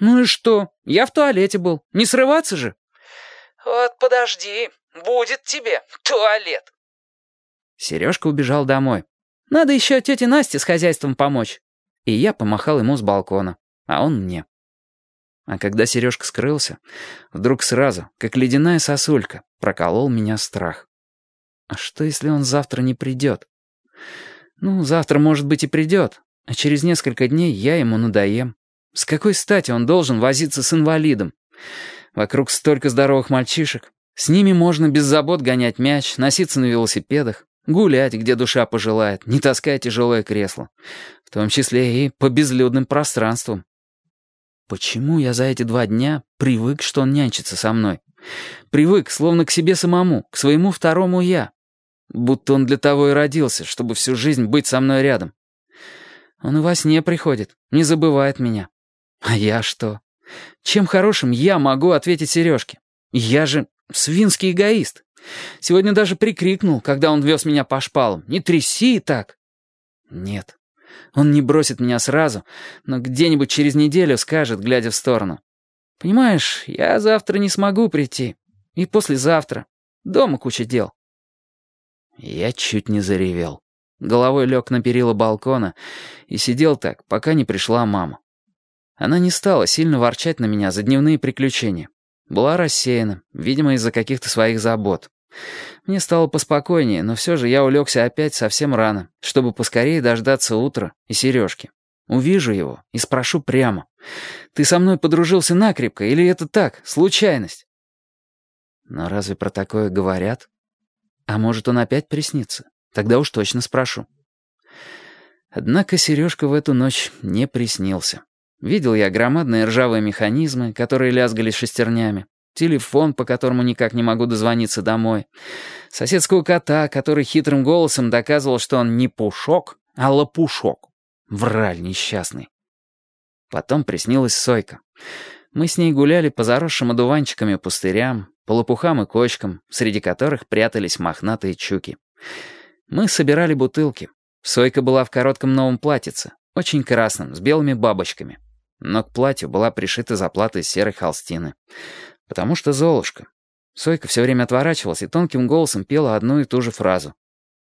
«Ну и что? Я в туалете был. Не срываться же?» «Вот подожди, будет тебе туалет». Сережка убежал домой. «Надо еще тете Насте с хозяйством помочь». И я помахал ему с балкона, а он мне. А когда Сережка скрылся, вдруг сразу, как ледяная сосулька, проколол меня страх. А что, если он завтра не придет? Ну, завтра, может быть, и придет, а через несколько дней я ему надоем. С какой стати он должен возиться с инвалидом? Вокруг столько здоровых мальчишек. С ними можно без забот гонять мяч, носиться на велосипедах, гулять, где душа пожелает, не таская тяжелое кресло. В том числе и по безлюдным пространствам. Почему я за эти два дня привык, что он нянчится со мной? Привык, словно к себе самому, к своему второму «я». Будто он для того и родился, чтобы всю жизнь быть со мной рядом. Он и во сне приходит, не забывает меня. А я что? Чем хорошим я могу ответить Сережке? Я же свинский эгоист. Сегодня даже прикрикнул, когда он вез меня по шпалам. «Не тряси так!» Нет, он не бросит меня сразу, но где-нибудь через неделю скажет, глядя в сторону. «Понимаешь, я завтра не смогу прийти. И послезавтра. Дома куча дел». Я чуть не заревел. Головой лег на перила балкона и сидел так, пока не пришла мама. Она не стала сильно ворчать на меня за дневные приключения. Была рассеяна, видимо, из-за каких-то своих забот. Мне стало поспокойнее, но все же я улегся опять совсем рано, чтобы поскорее дождаться утра и Сережки. Увижу его и спрошу прямо. «Ты со мной подружился накрепко или это так, случайность?» Но разве про такое говорят? А может, он опять приснится? Тогда уж точно спрошу. Однако Сережка в эту ночь не приснился. Видел я громадные ржавые механизмы, которые лязгали шестернями, телефон, по которому никак не могу дозвониться домой, соседского кота, который хитрым голосом доказывал, что он не пушок, а лопушок. Враль несчастный. Потом приснилась Сойка. Мы с ней гуляли по заросшим одуванчиками пустырям, по лопухам и кочкам, среди которых прятались мохнатые чуки. Мы собирали бутылки. Сойка была в коротком новом платьице, очень красном, с белыми бабочками но к платью была пришита заплата из серой холстины. Потому что Золушка. Сойка все время отворачивалась и тонким голосом пела одну и ту же фразу.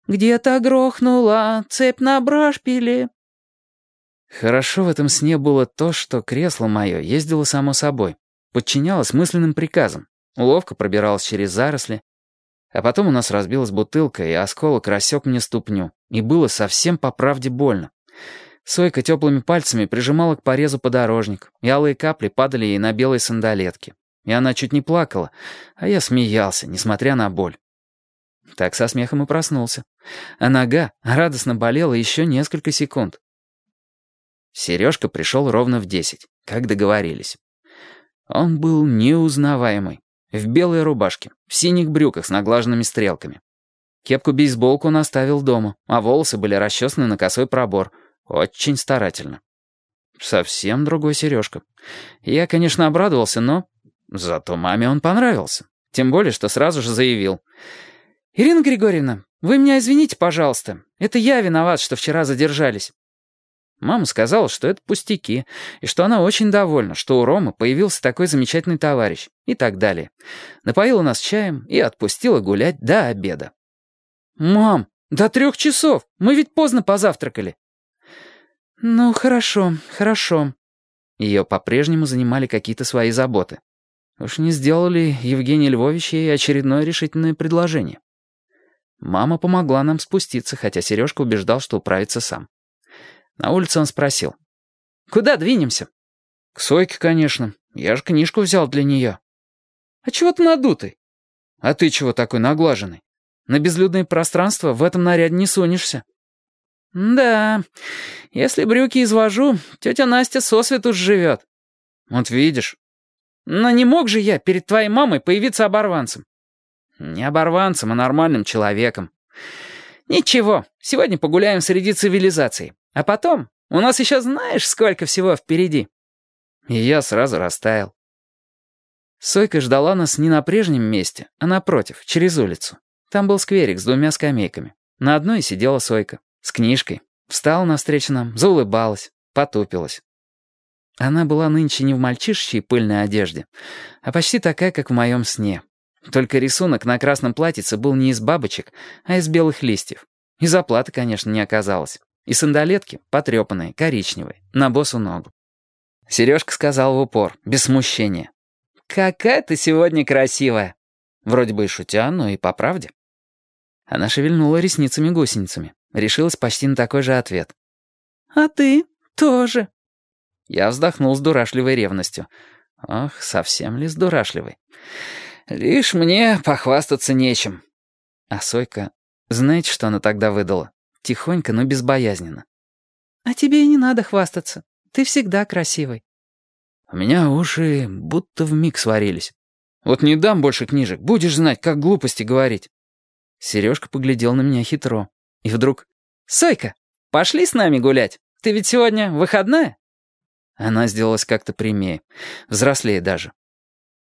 «Где-то грохнула цепь на брашпиле». Хорошо в этом сне было то, что кресло мое ездило само собой, подчинялось мысленным приказам, ловко пробиралось через заросли, а потом у нас разбилась бутылка, и осколок рассек мне ступню, и было совсем по правде больно. Сойка теплыми пальцами прижимала к порезу подорожник, и алые капли падали ей на белые сандалетки. И она чуть не плакала, а я смеялся, несмотря на боль. Так со смехом и проснулся. А нога радостно болела еще несколько секунд. Сережка пришел ровно в десять, как договорились. Он был неузнаваемый. В белой рубашке, в синих брюках с наглаженными стрелками. Кепку-бейсболку он оставил дома, а волосы были расчесаны на косой пробор — очень старательно. Совсем другой Сережка. Я, конечно, обрадовался, но... Зато маме он понравился. Тем более, что сразу же заявил. «Ирина Григорьевна, вы меня извините, пожалуйста. Это я виноват, что вчера задержались». Мама сказала, что это пустяки, и что она очень довольна, что у Ромы появился такой замечательный товарищ, и так далее. Напоила нас чаем и отпустила гулять до обеда. «Мам, до трех часов! Мы ведь поздно позавтракали!» «Ну, хорошо, хорошо». Ее по-прежнему занимали какие-то свои заботы. Уж не сделали Евгений Львович ей очередное решительное предложение. Мама помогла нам спуститься, хотя Сережка убеждал, что управится сам. На улице он спросил. «Куда двинемся?» «К Сойке, конечно. Я же книжку взял для нее». «А чего ты надутый?» «А ты чего такой наглаженный? На безлюдное пространство в этом наряде не сунешься». «Да, если брюки извожу, тетя Настя сосвету живет». «Вот видишь». «Но не мог же я перед твоей мамой появиться оборванцем?» «Не оборванцем, а нормальным человеком». «Ничего, сегодня погуляем среди цивилизаций. А потом, у нас еще знаешь, сколько всего впереди». И я сразу растаял. Сойка ждала нас не на прежнем месте, а напротив, через улицу. Там был скверик с двумя скамейками. На одной сидела Сойка. С книжкой. Встала навстречу нам, заулыбалась, потупилась. Она была нынче не в мальчишечьей пыльной одежде, а почти такая, как в моем сне. Только рисунок на красном платьице был не из бабочек, а из белых листьев. И заплаты, конечно, не оказалось. И сандалетки, потрепанные, коричневые, на босу ногу. Сережка сказал в упор, без смущения. «Какая ты сегодня красивая!» Вроде бы и шутя, но и по правде. Она шевельнула ресницами-гусеницами. Решилась почти на такой же ответ. «А ты тоже». Я вздохнул с дурашливой ревностью. Ох, совсем ли с дурашливой? Лишь мне похвастаться нечем. А Сойка, знаете, что она тогда выдала? Тихонько, но безбоязненно. «А тебе и не надо хвастаться. Ты всегда красивый». У меня уши будто вмиг сварились. Вот не дам больше книжек, будешь знать, как глупости говорить. Сережка поглядел на меня хитро. И вдруг... «Сойка, пошли с нами гулять. Ты ведь сегодня выходная?» Она сделалась как-то прямее, взрослее даже.